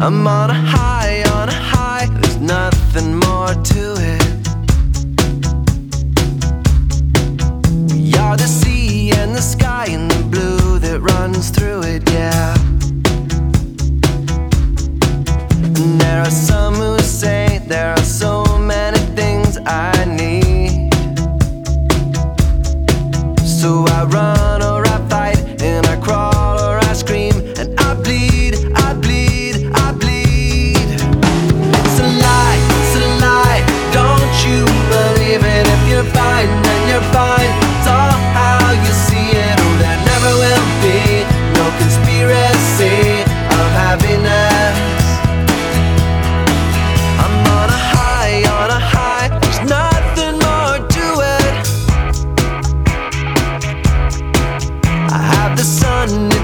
I'm on a high, on a high, there's nothing more to it. We are the sea and the sky and the blue that runs through it, yeah.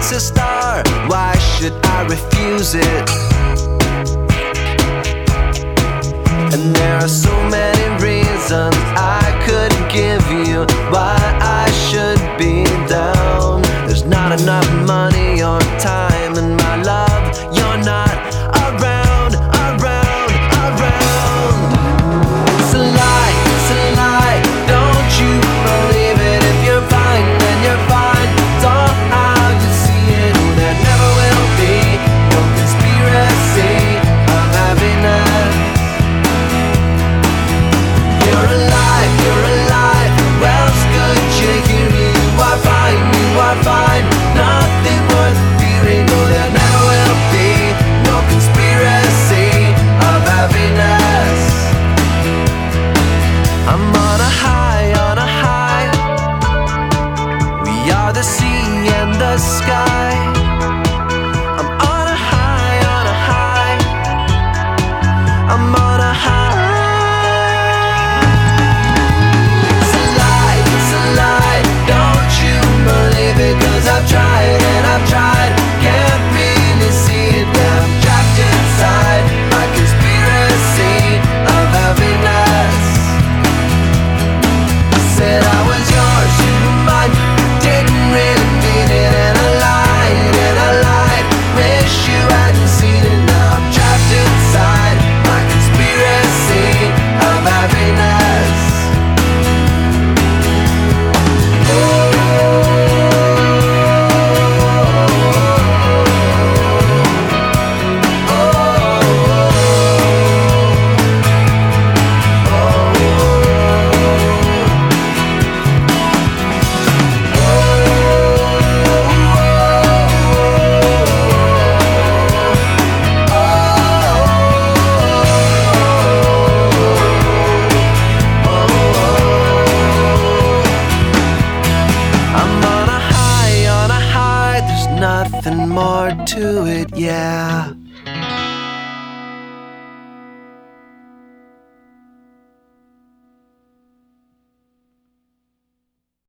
it's a star. Why should I refuse it? And there are so many reasons I couldn't give you why. sea and the sky. to it, yeah.